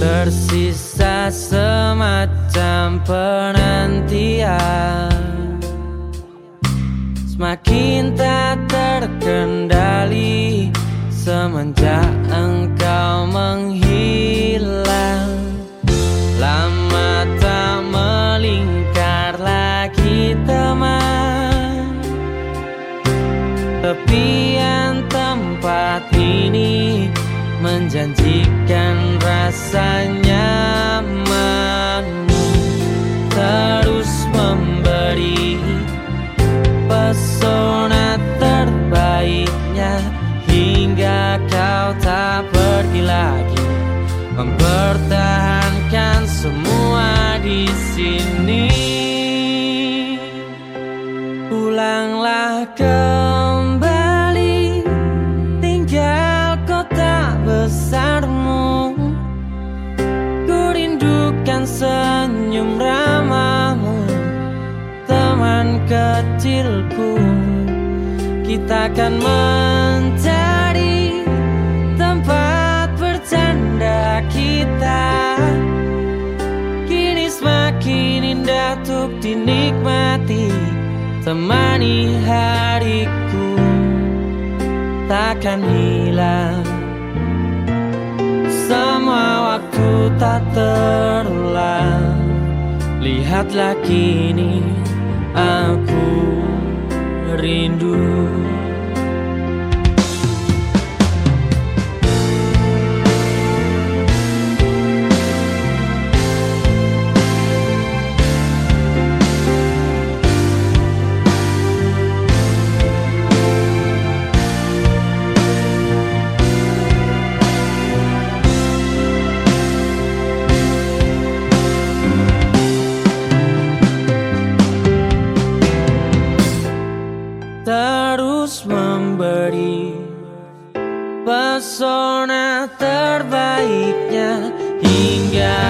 Tersisa semacam penantian. Semakin tak terkendali Semenjak engkau menghilang. Lama tak melingkar lagi teman. Tepian tempat ini menjanjikan rasa nyamanmu terus memberi pesona terbaiknya hingga kau tak pergi lagi. Mempertahankan semua di sini. Pulanglah kembali besarmu kecilku. Kita akan mencari Tempat bercanda kita. Kini semakin indah untuk dinikmati Temani hariku. Takkan hilang. Semua waktu tak terulang. Lihatlah kini aku rindu memberi pesona terbaiknya hingga